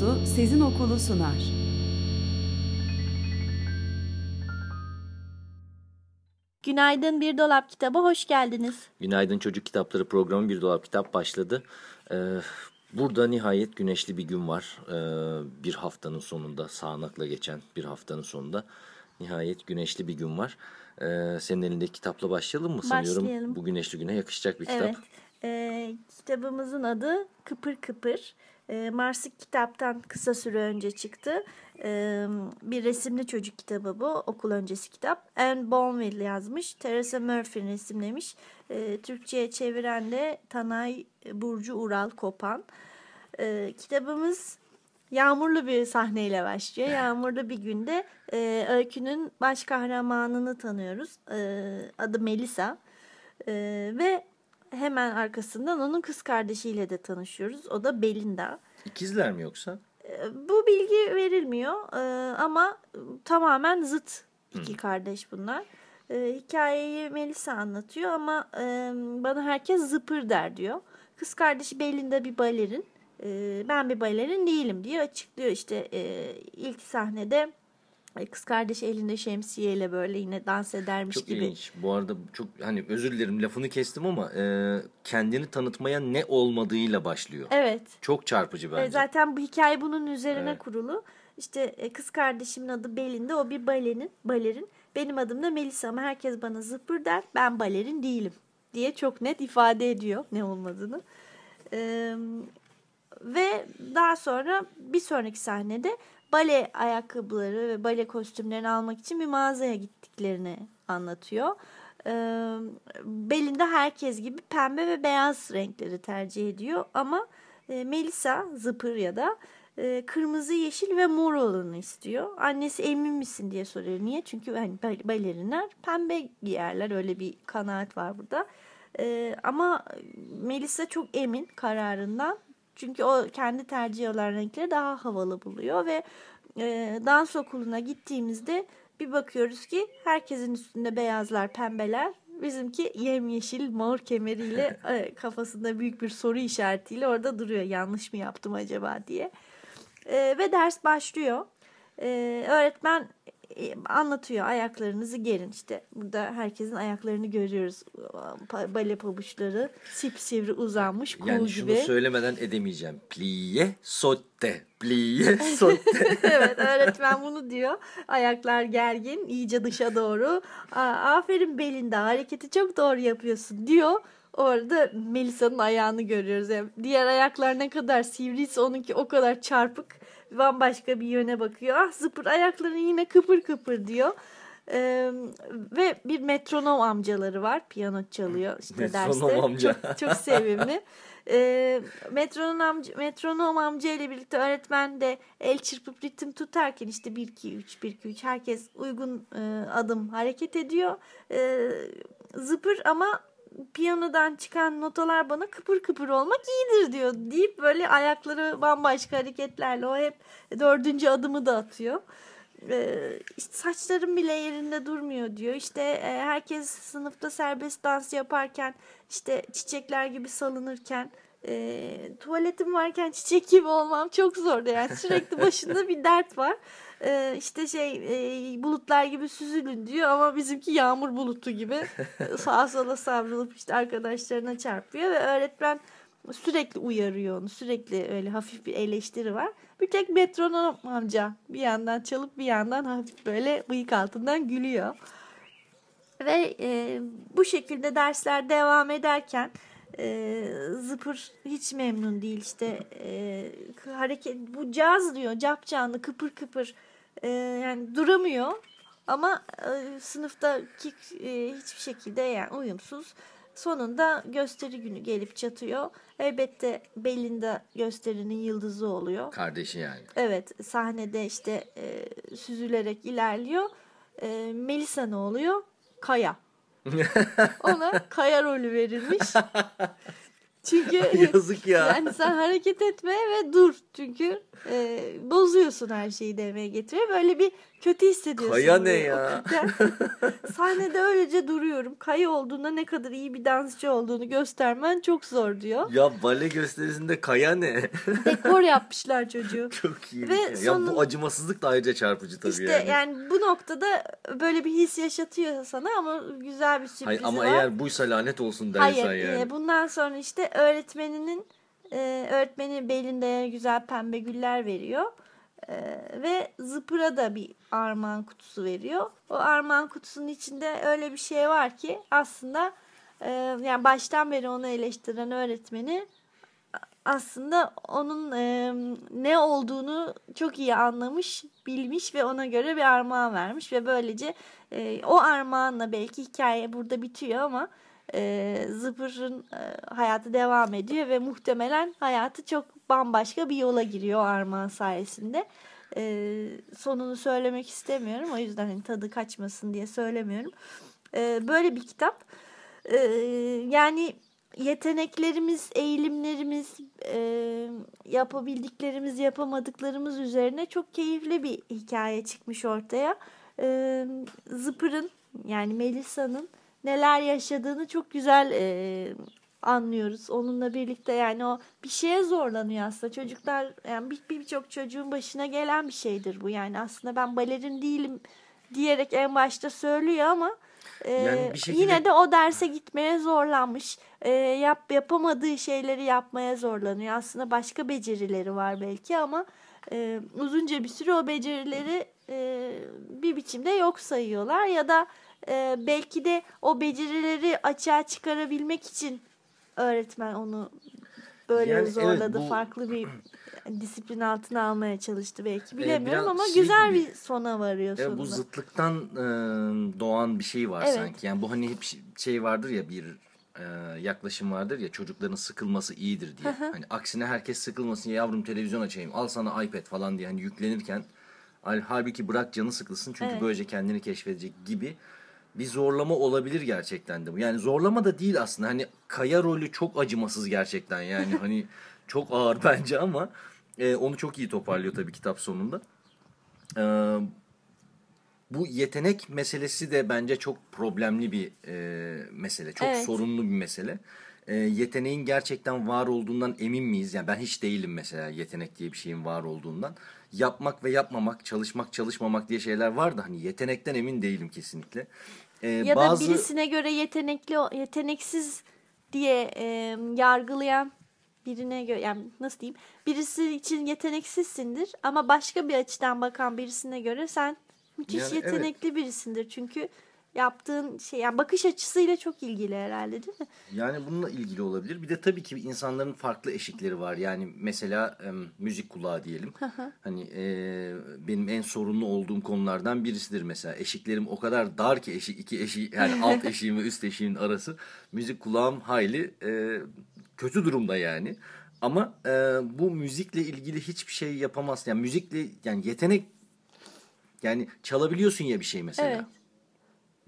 Dostu Sezin Okulu sunar. Günaydın Bir Dolap Kitabı hoş geldiniz. Günaydın Çocuk Kitapları programı Bir Dolap Kitap başladı. Ee, burada nihayet güneşli bir gün var. Ee, bir haftanın sonunda, sağanakla geçen bir haftanın sonunda nihayet güneşli bir gün var. Ee, senin elindeki kitapla başlayalım mı? Sanıyorum Başlayalım. bu güneşli güne yakışacak bir kitap. Evet. e, kitabımızın adı Kıpır Kıpır. E, Marsık kitaptan kısa süre önce çıktı. E, bir resimli çocuk kitabı bu. Okul öncesi kitap. Anne Bonville yazmış. Teresa Murphy resimlemiş. E, Türkçe'ye çeviren de Tanay Burcu Ural Kopan. Kitabımız Yağmurlu bir sahneyle başlıyor. Yağmurlu bir günde e, öykünün baş kahramanını tanıyoruz. Adı Melisa. Ve hemen arkasından onun kız kardeşiyle de tanışıyoruz. O da Belinda. İkizler mi yoksa? E, bu bilgi verilmiyor e, ama tamamen zıt iki kardeş bunlar. E, hikayeyi Melisa anlatıyor ama bana herkes zıpır der diyor. Kız kardeşi Belinda bir balerin. Ben bir balerin değilim diye açıklıyor. İşte ilk sahnede kız kardeşi elinde şemsiyeyle böyle yine dans edermiş Çok gibi. ilginç. Bu arada çok hani özür dilerim lafını kestim ama e, kendini tanıtmaya ne olmadığıyla başlıyor. Evet. Çok çarpıcı E, bence. Zaten bu hikaye bunun üzerine Evet. kurulu. İşte e, kız kardeşimin adı Belinda, o bir balerin, balerin. Benim adım da Melisa ama herkes bana zıpır der. Ben balerin değilim diye çok net ifade ediyor ne olmadığını. E, ve daha sonra bir sonraki sahnede bale ayakkabıları ve bale kostümlerini almak için bir mağazaya gittiklerini anlatıyor. Ee, belinde herkes gibi pembe ve beyaz renkleri tercih ediyor ama e, Melisa zıpır ya da e, kırmızı, yeşil ve mor olanı istiyor. Annesi emin misin diye soruyor. Niye? Çünkü hani bal- balerinler pembe giyerler. Öyle bir kanaat var burada. Ee, ama Melisa çok emin kararından. Çünkü o kendi tercih olan renkleri daha havalı buluyor ve e, dans okuluna gittiğimizde bir bakıyoruz ki herkesin üstünde beyazlar, pembeler. Bizimki yemyeşil mor kemeriyle e, kafasında büyük bir soru işaretiyle orada duruyor. Yanlış mı yaptım acaba diye. E, ve ders başlıyor. E, öğretmen anlatıyor ayaklarınızı gerin işte burada herkesin ayaklarını görüyoruz bale pabuçları sipsivri uzanmış kuğu Yani şunu gibi. söylemeden edemeyeceğim. Plie sotte. Plie sotte. evet öğretmen bunu diyor. Ayaklar gergin iyice dışa doğru. Aa, aferin Belinda hareketi çok doğru yapıyorsun diyor. Orada Melisa'nın ayağını görüyoruz. Yani diğer ayaklar ne kadar sivriyse onunki o kadar çarpık. Bambaşka bir yöne bakıyor. Ah zıpır ayakların yine kıpır kıpır diyor. Ee, ve bir metronom amcaları var. Piyano çalıyor işte Metronom derste. amca. Çok, çok sevimli. Ee, metronom, amca, metronom amca ile birlikte öğretmen de el çırpıp ritim tutarken işte 1 2 3 1 2 3 herkes uygun e, adım hareket ediyor. Ee, zıpır ama piyanodan çıkan notalar bana kıpır kıpır olmak iyidir diyor deyip böyle ayakları bambaşka hareketlerle o hep dördüncü adımı da atıyor. Ee, işte saçlarım bile yerinde durmuyor diyor. İşte e, herkes sınıfta serbest dans yaparken işte çiçekler gibi salınırken e, tuvaletim varken çiçek gibi olmam çok zordu. Yani sürekli başında bir dert var. E, işte şey e, bulutlar gibi süzülün diyor ama bizimki yağmur bulutu gibi sağa sola savrulup işte arkadaşlarına çarpıyor ve öğretmen sürekli uyarıyor onu. Sürekli öyle hafif bir eleştiri var. Bir tek metronom amca bir yandan çalıp bir yandan hafif böyle bıyık altından gülüyor. Ve e, bu şekilde dersler devam ederken e, Zıpır hiç memnun değil işte e, hareket bu caz diyor cap canlı kıpır kıpır e, yani duramıyor ama e, sınıftaki e, hiçbir şekilde yani uyumsuz sonunda gösteri günü gelip çatıyor. Elbette Belinda gösterinin yıldızı oluyor. Kardeşi yani. Evet sahnede işte e, süzülerek ilerliyor. E, Melisa ne oluyor? Kaya. Ona Kaya rolü verilmiş. Çünkü Yazık ya. yani sen hareket etme ve dur. Çünkü e, bozuyorsun her şeyi demeye getiriyor. Böyle bir kötü hissediyorsun. Kaya ne ya? Sahnede öylece duruyorum. Kaya olduğunda ne kadar iyi bir dansçı olduğunu göstermen çok zor diyor. Ya bale gösterisinde kaya ne? Dekor yapmışlar çocuğu. Çok iyi. Ve ya. sonun- ya bu acımasızlık da ayrıca çarpıcı tabii İşte yani. yani. bu noktada böyle bir his yaşatıyor sana ama güzel bir sürprizi Hayır, ama var. eğer buysa lanet olsun dersen Hayır, yani. e, bundan sonra işte öğretmeninin e, öğretmeni belinde güzel pembe güller veriyor. E, ve Zıpır'a da bir armağan kutusu veriyor. O armağan kutusunun içinde öyle bir şey var ki aslında e, yani baştan beri onu eleştiren öğretmeni aslında onun e, ne olduğunu çok iyi anlamış, bilmiş ve ona göre bir armağan vermiş ve böylece e, o armağanla belki hikaye burada bitiyor ama e, Zıpır'ın e, hayatı devam ediyor ve muhtemelen hayatı çok bambaşka bir yola giriyor armağan sayesinde. E, sonunu söylemek istemiyorum o yüzden hani tadı kaçmasın diye söylemiyorum. E, böyle bir kitap. E, yani yeteneklerimiz, eğilimlerimiz, e, yapabildiklerimiz, yapamadıklarımız üzerine çok keyifli bir hikaye çıkmış ortaya. E, Zıpır'ın yani Melisa'nın neler yaşadığını çok güzel e, anlıyoruz. Onunla birlikte yani o bir şeye zorlanıyor aslında. Çocuklar yani bir- birçok çocuğun başına gelen bir şeydir bu. Yani aslında ben balerin değilim diyerek en başta söylüyor ama e, Yani bir şekilde- yine de o derse gitmeye zorlanmış. E, yap yapamadığı şeyleri yapmaya zorlanıyor. Aslında başka becerileri var belki ama e, uzunca bir süre o becerileri e, bir biçimde yok sayıyorlar ya da e, belki de o becerileri açığa çıkarabilmek için öğretmen onu böyle Yani evet, zorladı. bu- Farklı bir disiplin altına almaya çalıştı belki. Bilemiyorum biraz ama şey güzel gibi- bir sona varıyor E, sonunda. bu zıtlıktan e, doğan bir şey var Evet. sanki. Yani bu hani hep şey- vardır ya bir e, yaklaşım vardır ya çocukların sıkılması iyidir diye. hani aksine herkes sıkılmasın yavrum televizyon açayım al sana iPad falan diye hani yüklenirken hal- halbuki bırak canı sıkılsın çünkü Evet. böylece kendini keşfedecek gibi bir zorlama olabilir gerçekten de bu. Yani zorlama da değil aslında. Hani Kaya rolü çok acımasız gerçekten. Yani hani çok ağır bence ama e, onu çok iyi toparlıyor tabii kitap sonunda. E, bu yetenek meselesi de bence çok problemli bir e, mesele. Çok Evet. sorunlu bir mesele. E, yeteneğin gerçekten var olduğundan emin miyiz? Yani ben hiç değilim mesela yetenek diye bir şeyin var olduğundan. Yapmak ve yapmamak, çalışmak, çalışmamak diye şeyler var da hani yetenekten emin değilim kesinlikle. E, ya bazı... da birisine göre yetenekli yeteneksiz diye e, yargılayan birine göre yani nasıl diyeyim birisi için yeteneksizsindir ama başka bir açıdan bakan birisine göre sen müthiş Yani evet. yetenekli birisindir çünkü yaptığın şey yani bakış açısıyla çok ilgili herhalde değil mi? Yani bununla ilgili olabilir. Bir de tabii ki insanların farklı eşikleri var. Yani mesela e, müzik kulağı diyelim. hani e, benim en sorunlu olduğum konulardan birisidir mesela. Eşiklerim o kadar dar ki eşik iki eşi yani alt eşiğim ve üst eşiğimin arası. Müzik kulağım hayli e, kötü durumda yani. Ama e, bu müzikle ilgili hiçbir şey yapamazsın. Yani müzikle yani yetenek yani çalabiliyorsun ya bir şey mesela. Evet.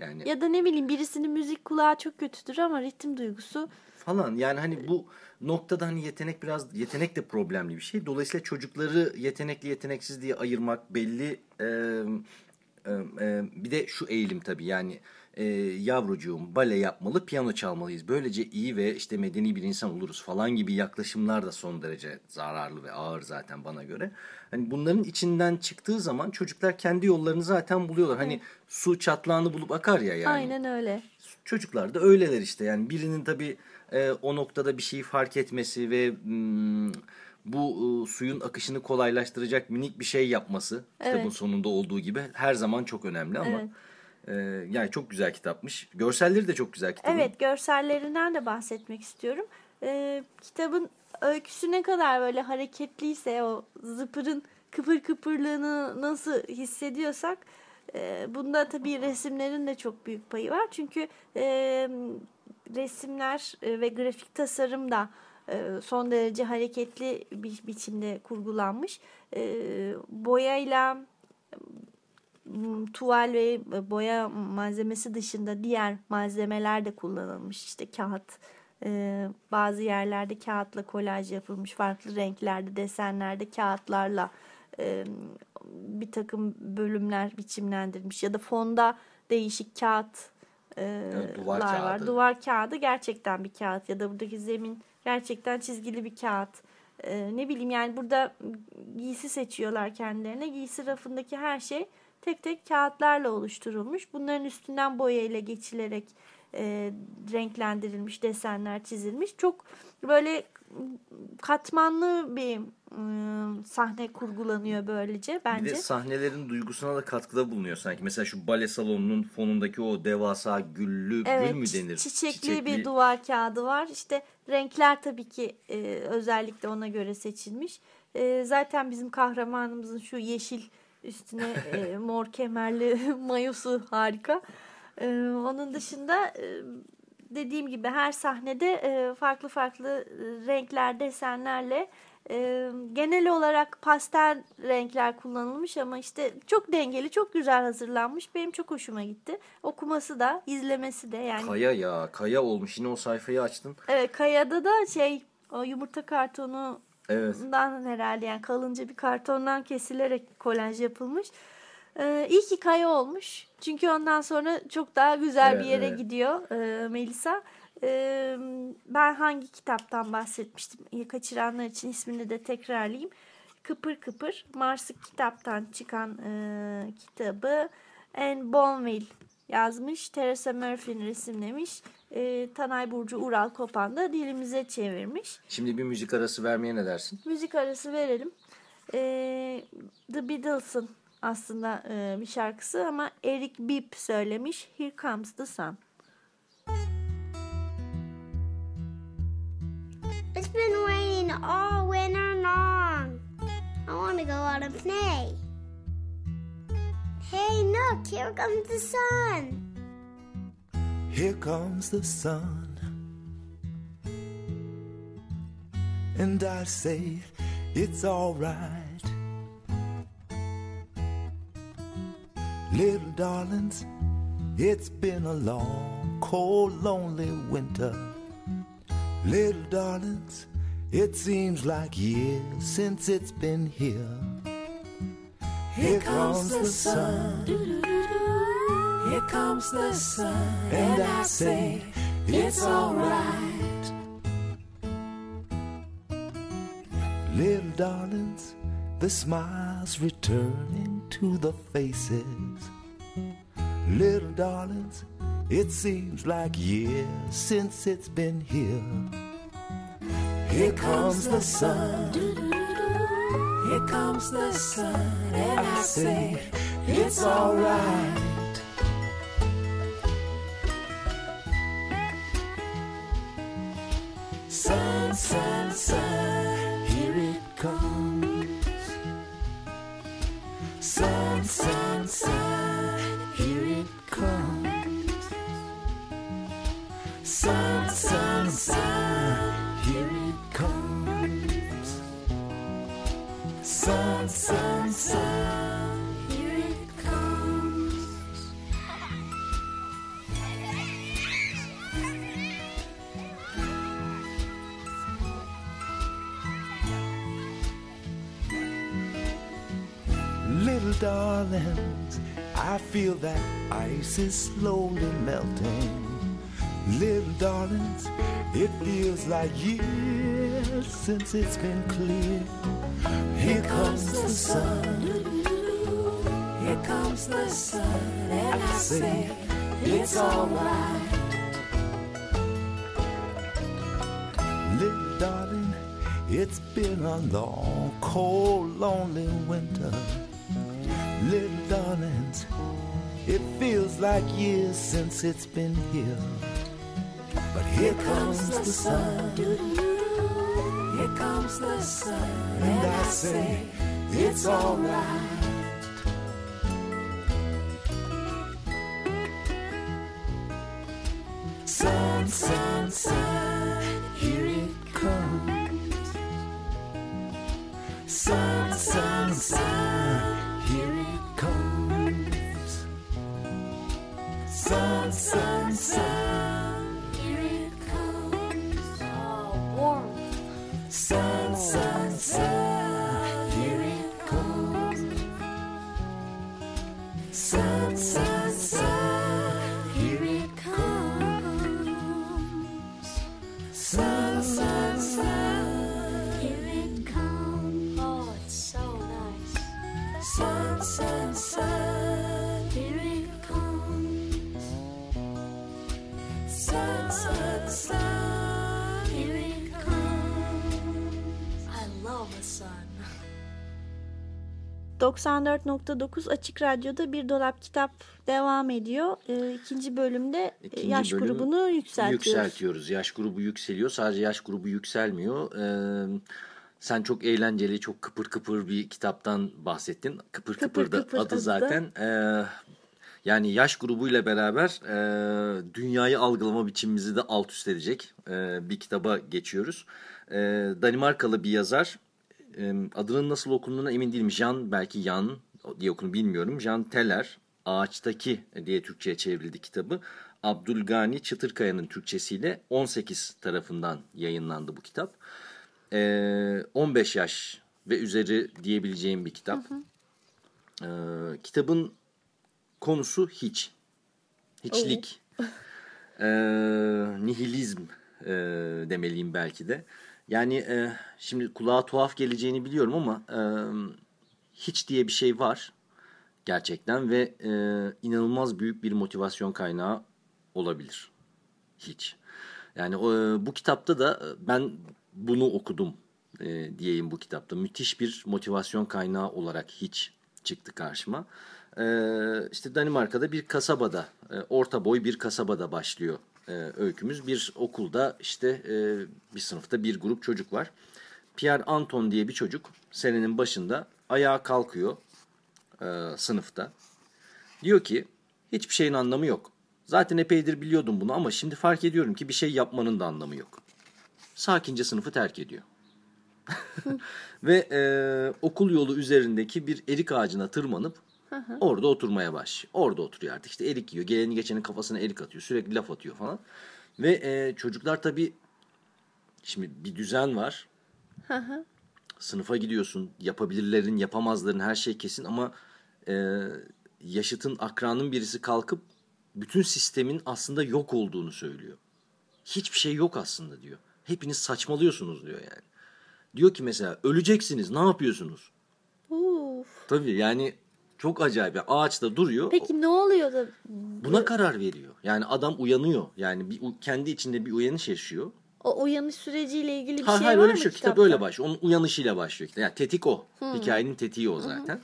Yani Ya da ne bileyim birisinin müzik kulağı çok kötüdür ama ritim duygusu falan. Yani hani bu noktada hani yetenek biraz yetenek de problemli bir şey. Dolayısıyla çocukları yetenekli yeteneksiz diye ayırmak belli e, e, e, bir de şu eğilim tabii yani e, yavrucuğum bale yapmalı piyano çalmalıyız. Böylece iyi ve işte medeni bir insan oluruz falan gibi yaklaşımlar da son derece zararlı ve ağır zaten bana göre. Hani bunların içinden çıktığı zaman çocuklar kendi yollarını zaten buluyorlar. Hani su çatlağını bulup akar ya yani. aynen öyle. Çocuklar da öyleler işte yani birinin tabii e, o noktada bir şeyi fark etmesi ve mm, bu e, suyun akışını kolaylaştıracak minik bir şey yapması kitabın Evet. sonunda olduğu gibi her zaman çok önemli ama Evet. E, yani çok güzel kitapmış. Görselleri de çok güzel kitabın. Evet görsellerinden de bahsetmek istiyorum. Ee, kitabın öyküsü ne kadar böyle hareketliyse o zıpırın kıpır kıpırlığını nasıl hissediyorsak e, bunda tabii resimlerin de çok büyük payı var. Çünkü e, resimler e, ve grafik tasarım da e, son derece hareketli bir biçimde kurgulanmış. E, boyayla tuval ve boya malzemesi dışında diğer malzemeler de kullanılmış. İşte kağıt, e, bazı yerlerde kağıtla kolaj yapılmış, farklı renklerde, desenlerde kağıtlarla e, bir takım bölümler biçimlendirilmiş ya da fonda değişik kağıt Evet, duvar var. kağıdı. Duvar kağıdı gerçekten bir kağıt ya da buradaki zemin gerçekten çizgili bir kağıt. Ee, ne bileyim yani burada giysi seçiyorlar kendilerine. Giysi rafındaki her şey tek tek kağıtlarla oluşturulmuş. Bunların üstünden boyayla geçilerek e, renklendirilmiş, desenler çizilmiş. Çok böyle katmanlı bir ıı, sahne kurgulanıyor böylece bence. Bir de sahnelerin duygusuna da katkıda bulunuyor sanki. Mesela şu bale salonunun fonundaki o devasa güllü Evet, gül mü denir? Çiçekli, bir duvar kağıdı var. İşte renkler tabii ki e, özellikle ona göre seçilmiş. E, zaten bizim kahramanımızın şu yeşil üstüne e, mor kemerli mayosu harika. E, onun dışında e, dediğim gibi her sahnede e, farklı farklı e, renkler, desenlerle e, genel olarak pastel renkler kullanılmış ama işte çok dengeli, çok güzel hazırlanmış. Benim çok hoşuma gitti. Okuması da, izlemesi de yani. Kaya ya kaya olmuş. Yine o sayfayı açtın. Evet, Kaya'da da şey o yumurta kartonu Evet. Bundan herhalde yani kalınca bir kartondan kesilerek kolaj yapılmış. Ee, iyi ki kaya olmuş. Çünkü ondan sonra çok daha güzel Evet, bir yere evet. gidiyor e, Melisa. Ee, ben hangi kitaptan bahsetmiştim? Kaçıranlar için ismini de tekrarlayayım. Kıpır Kıpır Mars'ı kitaptan çıkan e, kitabı Anne Bonville yazmış. Teresa Murphy'nin resimlemiş. E, Tanay Burcu Ural Kopan da dilimize çevirmiş. Şimdi bir müzik arası vermeye ne dersin? Müzik arası verelim. Ee, The Beatles'ın aslında e, bir şarkısı ama Eric Bibb söylemiş. Here Comes the Sun. It's been raining all winter long. I want to go out and play. Hey, look, here comes the sun. Here comes the sun. And I say it's alright. Little darlings, it's been a long, cold, lonely winter. Little darlings, it seems like years since it's been here. Here comes the sun. Here comes the sun, and I say it's alright. Little darlings, the smiles returning to the faces. Little darlings, it seems like years since it's been here. Here comes the sun. Here comes the sun, and I say it's alright. Sun, sun, sun, here it comes. Sun, sun, sun, here it comes. Sun, sun, sun, Sun, sun, here it comes. Little darlings, I feel that ice is slowly melting. Little darlings, it feels like years since it's been clear. Here comes the sun. Here comes the sun, and I say it's alright. Little darling, it's been a long, cold, lonely winter. Little darlings, it feels like years since it's been here. But here comes the sun. Here comes the sun, and I say it's alright. Sun, sun, sun, here it comes. Sun, sun, sun, here it comes. Sun, sun, sun, 94.9 Açık Radyo'da Bir Dolap Kitap devam ediyor. Ee, ikinci bölümde e, İkinci yaş bölümü grubunu yükseltiyoruz. Yükseltiyoruz. Yaş grubu yükseliyor. Sadece yaş grubu yükselmiyor. Ee, sen çok eğlenceli, çok kıpır kıpır bir kitaptan bahsettin. Kıpır kıpır, Kıpır da kıpır adı adı zaten. Ee, yani yaş grubuyla beraber e, dünyayı algılama biçimimizi de alt üst edecek e, bir kitaba geçiyoruz. E, Danimarkalı bir yazar. E, adının nasıl okunduğuna emin değilim. Jan belki Jan diye okunduğunu bilmiyorum. Jan Teller Ağaçtaki diye Türkçe'ye çevrildi kitabı. Abdülgani Çıtırkaya'nın Türkçesiyle 18 tarafından yayınlandı bu kitap. E, 15 yaş ve üzeri diyebileceğim bir kitap. E, kitabın konusu hiç. Hiçlik. Ee, nihilizm e, demeliyim belki de. Yani e, şimdi kulağa tuhaf geleceğini biliyorum ama e, hiç diye bir şey var gerçekten ve e, inanılmaz büyük bir motivasyon kaynağı olabilir. Hiç. Yani o, bu kitapta da e, ben bunu okudum e, diyeyim bu kitapta. Müthiş bir motivasyon kaynağı olarak hiç çıktı karşıma. E, işte Danimarka'da bir kasabada, e, orta boy bir kasabada başlıyor e, öykümüz. Bir okulda işte e, bir sınıfta bir grup çocuk var. Pierre Anton diye bir çocuk senenin başında ayağa kalkıyor e, sınıfta. Diyor ki hiçbir şeyin anlamı yok. Zaten epeydir biliyordum bunu ama şimdi fark ediyorum ki bir şey yapmanın da anlamı yok. Sakince sınıfı terk ediyor. Ve e, okul yolu üzerindeki bir erik ağacına tırmanıp orada oturmaya başlıyor. Orada oturuyor artık işte erik yiyor. Geleni geçenin kafasına erik atıyor. Sürekli laf atıyor falan. Ve e, çocuklar tabii şimdi bir düzen var. Sınıfa gidiyorsun. Yapabilirlerin, yapamazların her şey kesin ama e, yaşıtın, akranın birisi kalkıp bütün sistemin aslında yok olduğunu söylüyor. Hiçbir şey yok aslında diyor. Hepiniz saçmalıyorsunuz diyor yani. Diyor ki mesela öleceksiniz ne yapıyorsunuz? Uf. Tabii yani çok acayip. Yani ağaçta duruyor. Peki ne oluyor da Buna karar veriyor. Yani adam uyanıyor. Yani bir, kendi içinde bir uyanış yaşıyor. o uyanış süreciyle ilgili bir Ha, şey hayır var öyle mı bir şey. yok. Kitap kitapta? öyle başlıyor. Onun uyanışıyla başlıyor. Yani tetik o. Hikayenin tetiği o zaten.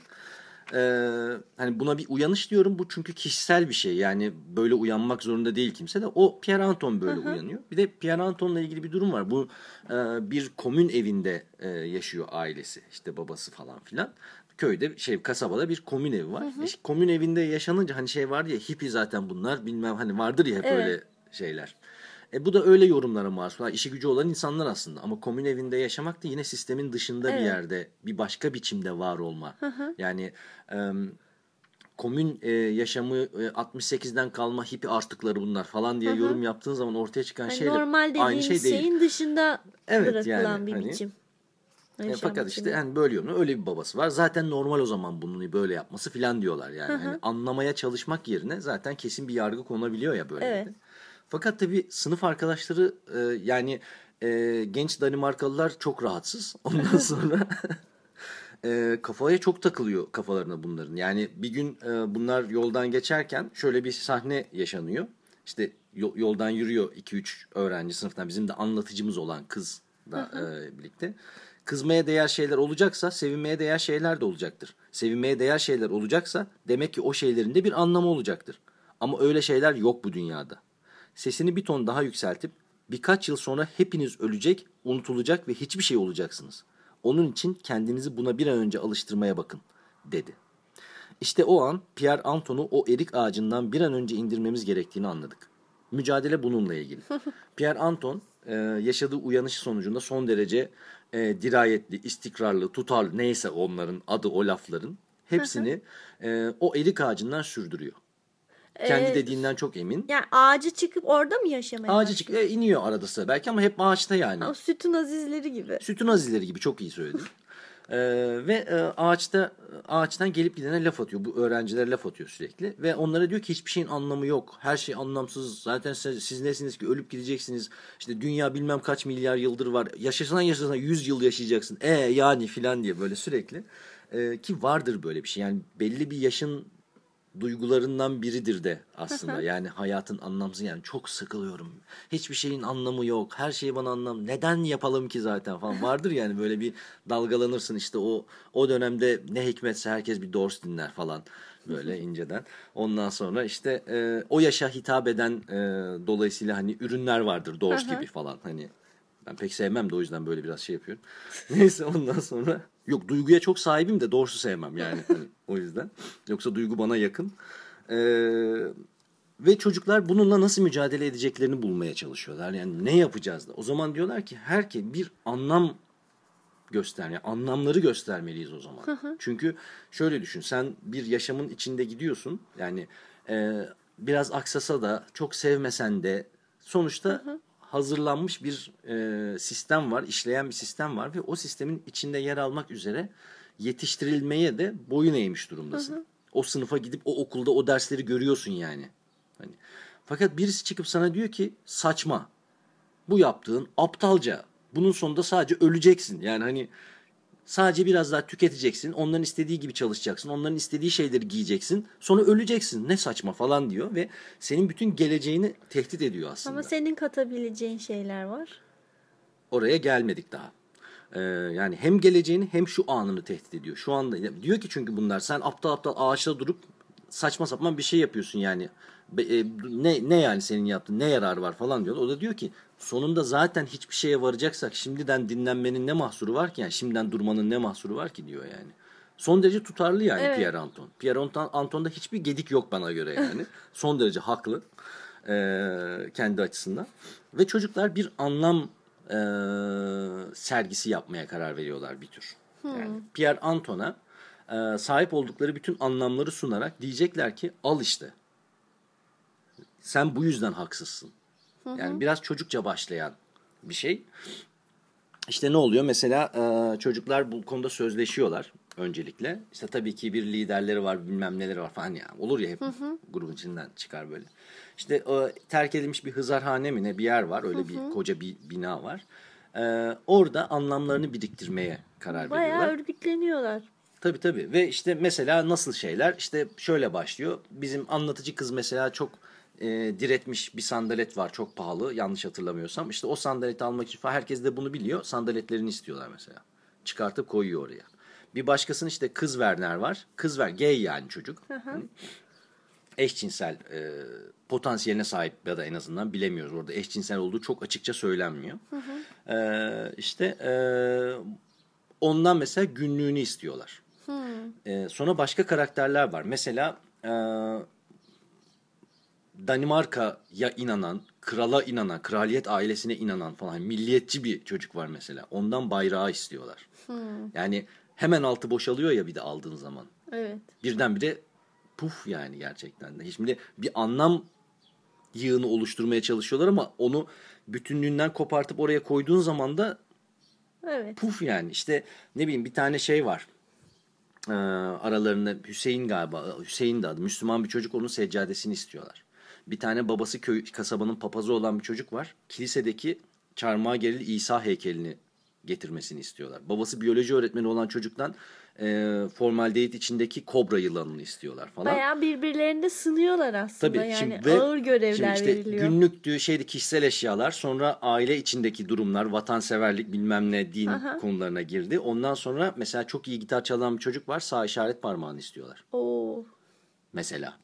Ee, hani buna bir uyanış diyorum. Bu çünkü kişisel bir şey. Yani böyle uyanmak zorunda değil kimse de. O Pierre Anton böyle uyanıyor. Bir de Pierre Anton'la ilgili bir durum var. Bu e, bir komün evinde e, yaşıyor ailesi. İşte babası falan filan. Köyde şey kasabada bir komün evi var. İşte komün evinde yaşanınca hani şey vardı ya hippie zaten bunlar bilmem hani vardır ya hep Evet. öyle şeyler. E bu da öyle yorumlara maruz. Ha, işi gücü olan insanlar aslında. Ama komün evinde yaşamak da yine sistemin dışında bir Evet. yerde bir başka biçimde var olma. Yani e, komün e, yaşamı e, 68'den kalma hippie artıkları bunlar falan diye yorum yaptığın zaman ortaya çıkan Hani şey de normal aynı şey değil. şeyin dışında Evet, bırakılan yani bir hani- biçim. E, Yaşam fakat biçimi. işte hani böyle yorumluyor. Öyle bir babası var. Zaten normal o zaman bunu böyle yapması filan diyorlar yani. Hani anlamaya çalışmak yerine zaten kesin bir yargı konabiliyor ya böyle. Evet. de. Fakat tabii sınıf arkadaşları e, yani e, genç Danimarkalılar çok rahatsız. Ondan sonra e, kafaya çok takılıyor kafalarına bunların. Yani bir gün e, bunlar yoldan geçerken şöyle bir sahne yaşanıyor. İşte yo- yoldan yürüyor 2-3 öğrenci sınıftan bizim de anlatıcımız olan kız da e, birlikte. Kızmaya değer şeyler olacaksa sevinmeye değer şeyler de olacaktır. Sevinmeye değer şeyler olacaksa demek ki o şeylerin de bir anlamı olacaktır. Ama öyle şeyler yok bu dünyada. Sesini bir ton daha yükseltip birkaç yıl sonra hepiniz ölecek, unutulacak ve hiçbir şey olacaksınız. Onun için kendinizi buna bir an önce alıştırmaya bakın, dedi. İşte o an Pierre Anton'u o erik ağacından bir an önce indirmemiz gerektiğini anladık. Mücadele bununla ilgili. Pierre Anton e, yaşadığı uyanış sonucunda son derece e, dirayetli, istikrarlı, tutarlı neyse onların adı o lafların hepsini e, o erik ağacından sürdürüyor. Kendi Ee, dediğinden çok emin. Yani ağacı çıkıp orada mı yaşamaya Ağacı başlıyor? çık e, iniyor arada sıra belki ama hep ağaçta yani. O sütün azizleri gibi. Sütun azizleri gibi çok iyi söyledin. Ee, ve e, ağaçta ağaçtan gelip gidene laf atıyor. Bu öğrencilere laf atıyor sürekli. Ve onlara diyor ki hiçbir şeyin anlamı yok. Her şey anlamsız. Zaten siz, siz nesiniz ki ölüp gideceksiniz. İşte dünya bilmem kaç milyar yıldır var. Yaşasan yaşasan 100 yıl yaşayacaksın. E yani filan diye böyle sürekli. Ee, ki vardır böyle bir şey. Yani belli bir yaşın duygularından biridir de aslında. yani hayatın anlamsız yani çok sıkılıyorum. Hiçbir şeyin anlamı yok. Her şey bana anlam. Neden yapalım ki zaten falan. Vardır yani böyle bir dalgalanırsın işte o o dönemde ne hikmetse herkes bir Doors dinler falan böyle inceden. Ondan sonra işte e, o yaşa hitap eden e, dolayısıyla hani ürünler vardır Doors gibi falan hani ben pek sevmem de o yüzden böyle biraz şey yapıyorum. Neyse ondan sonra yok duyguya çok sahibim de doğrusu sevmem yani hani, o yüzden. Yoksa duygu bana yakın. Ee, ve çocuklar bununla nasıl mücadele edeceklerini bulmaya çalışıyorlar. Yani ne yapacağız da. O zaman diyorlar ki herkes bir anlam göster. Yani anlamları göstermeliyiz o zaman. Çünkü şöyle düşün sen bir yaşamın içinde gidiyorsun. Yani e, biraz aksasa da çok sevmesen de sonuçta hazırlanmış bir e, sistem var. işleyen bir sistem var ve o sistemin içinde yer almak üzere yetiştirilmeye de boyun eğmiş durumdasın. O sınıfa gidip o okulda o dersleri görüyorsun yani. Hani fakat birisi çıkıp sana diyor ki saçma. Bu yaptığın aptalca. Bunun sonunda sadece öleceksin. Yani hani sadece biraz daha tüketeceksin. Onların istediği gibi çalışacaksın. Onların istediği şeyleri giyeceksin. Sonra öleceksin. Ne saçma falan diyor ve senin bütün geleceğini tehdit ediyor aslında. Ama senin katabileceğin şeyler var. Oraya gelmedik daha. Ee, yani hem geleceğini hem şu anını tehdit ediyor. Şu anda diyor ki çünkü bunlar sen aptal aptal ağaçta durup saçma sapan bir şey yapıyorsun yani. Be- e, ne ne yani senin yaptığın ne yararı var falan diyor. O da diyor ki sonunda zaten hiçbir şeye varacaksak şimdiden dinlenmenin ne mahsuru var ki yani şimdiden durmanın ne mahsuru var ki diyor yani. Son derece tutarlı yani Evet. Pierre Anton. Pierre Anton, Anton'da hiçbir gedik yok bana göre yani. Son derece haklı ee, kendi açısından. Ve çocuklar bir anlam e, sergisi yapmaya karar veriyorlar bir tür. Yani Pierre Anton'a e, sahip oldukları bütün anlamları sunarak diyecekler ki al işte. Sen bu yüzden haksızsın. Yani biraz çocukça başlayan bir şey. İşte ne oluyor? Mesela e, çocuklar bu konuda sözleşiyorlar öncelikle. İşte tabii ki bir liderleri var, bilmem neleri var falan ya. Olur ya hep grubun içinden çıkar böyle. İşte e, terk edilmiş bir hızarhane mi ne bir yer var. Öyle bir koca bir bina var. E, orada anlamlarını biriktirmeye karar veriyorlar. Bayağı örgütleniyorlar. Tabii tabii ve işte mesela nasıl şeyler işte şöyle başlıyor. Bizim anlatıcı kız mesela çok e, diretmiş bir sandalet var çok pahalı yanlış hatırlamıyorsam. İşte o sandaleti almak için falan herkes de bunu biliyor. Sandaletlerini istiyorlar mesela. Çıkartıp koyuyor oraya. Bir başkasının işte kız Werner var. Kız ver gay yani çocuk. Eşcinsel e, potansiyeline sahip ya da en azından bilemiyoruz. Orada eşcinsel olduğu çok açıkça söylenmiyor. E, işte e, ondan mesela günlüğünü istiyorlar. E, sonra başka karakterler var. Mesela e, Danimarka'ya inanan, krala inanan, kraliyet ailesine inanan falan hani milliyetçi bir çocuk var mesela. Ondan bayrağı istiyorlar. Yani hemen altı boşalıyor ya bir de aldığın zaman. Evet. Birdenbire puf yani gerçekten de. Şimdi bir anlam yığını oluşturmaya çalışıyorlar ama onu bütünlüğünden kopartıp oraya koyduğun zaman da Evet. puf yani işte ne bileyim bir tane şey var. Ee, aralarında Hüseyin galiba Hüseyin de adı Müslüman bir çocuk onun seccadesini istiyorlar. Bir tane babası köy kasabanın papazı olan bir çocuk var. Kilisedeki çarmıha gerili İsa heykelini getirmesini istiyorlar. Babası biyoloji öğretmeni olan çocuktan e, formaldehit içindeki kobra yılanını istiyorlar falan. Bayağı birbirlerinde sınıyorlar aslında. Tabii yani şimdi ve ağır görevler şimdi işte veriliyor. Günlüktü, şeydi kişisel eşyalar, sonra aile içindeki durumlar, vatanseverlik bilmem ne din Aha. konularına girdi. Ondan sonra mesela çok iyi gitar çalan bir çocuk var, sağ işaret parmağını istiyorlar Oo. mesela.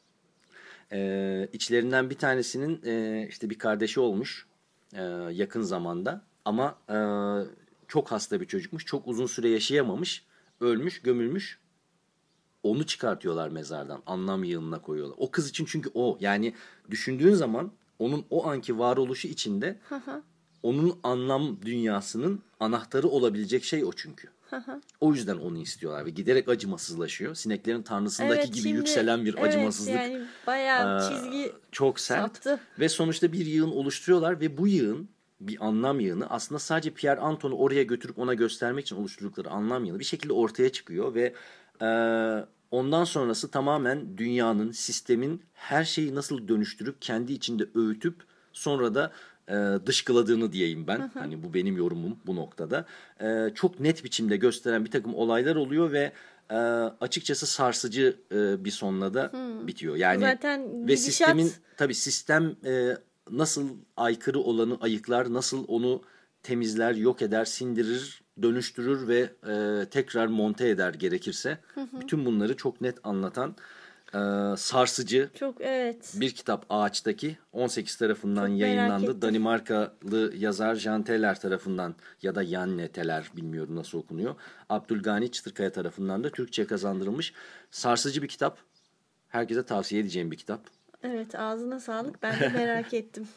Ee, içlerinden bir tanesinin e, işte bir kardeşi olmuş e, yakın zamanda ama e, çok hasta bir çocukmuş, çok uzun süre yaşayamamış, ölmüş, gömülmüş. Onu çıkartıyorlar mezardan. Anlam yığınına koyuyorlar. O kız için çünkü o. Yani düşündüğün zaman onun o anki varoluşu içinde onun anlam dünyasının anahtarı olabilecek şey o çünkü. O yüzden onu istiyorlar ve giderek acımasızlaşıyor. Sineklerin tanrısındaki Evet, gibi şimdi- yükselen bir evet, acımasızlık. yani bayağı çizgi çok sert saptı. ve sonuçta bir yığın oluşturuyorlar ve bu yığın bir anlam yığını aslında sadece Pierre Anton'u oraya götürüp ona göstermek için oluşturdukları anlam yığını bir şekilde ortaya çıkıyor ve e, ondan sonrası tamamen dünyanın, sistemin her şeyi nasıl dönüştürüp kendi içinde öğütüp sonra da e, dışkıladığını diyeyim ben. Hani bu benim yorumum bu noktada. E, çok net biçimde gösteren bir takım olaylar oluyor ve e, açıkçası sarsıcı e, bir sonla da bitiyor. Yani Zaten ve gidişat- sistemin tabii sistem e, nasıl aykırı olanı ayıklar, nasıl onu temizler, yok eder, sindirir, dönüştürür ve e, tekrar monte eder gerekirse. Bütün bunları çok net anlatan e, sarsıcı Çok evet. bir kitap Ağaç'taki 18 tarafından Çok yayınlandı. Danimarkalı yazar Jean Teller tarafından ya da Janne Teller bilmiyorum nasıl okunuyor. Abdülgani Çıtırkaya tarafından da Türkçe kazandırılmış. Sarsıcı bir kitap. Herkese tavsiye edeceğim bir kitap. Evet ağzına sağlık. Ben de merak ettim.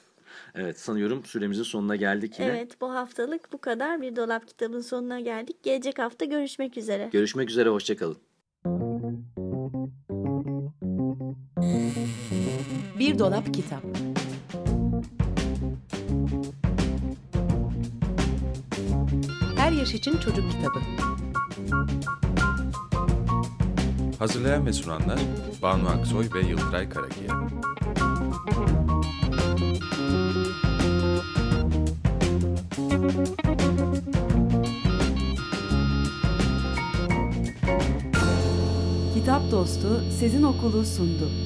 Evet sanıyorum süremizin sonuna geldik yine. Evet bu haftalık bu kadar. Bir dolap kitabın sonuna geldik. Gelecek hafta görüşmek üzere. Görüşmek üzere hoşçakalın. Bir dolap kitap. Her yaş için çocuk kitabı. Hazırlayan ve sunanlar Banu Aksoy ve Yıldıray Karakiya. Kitap Dostu Sezin Okulu sundu.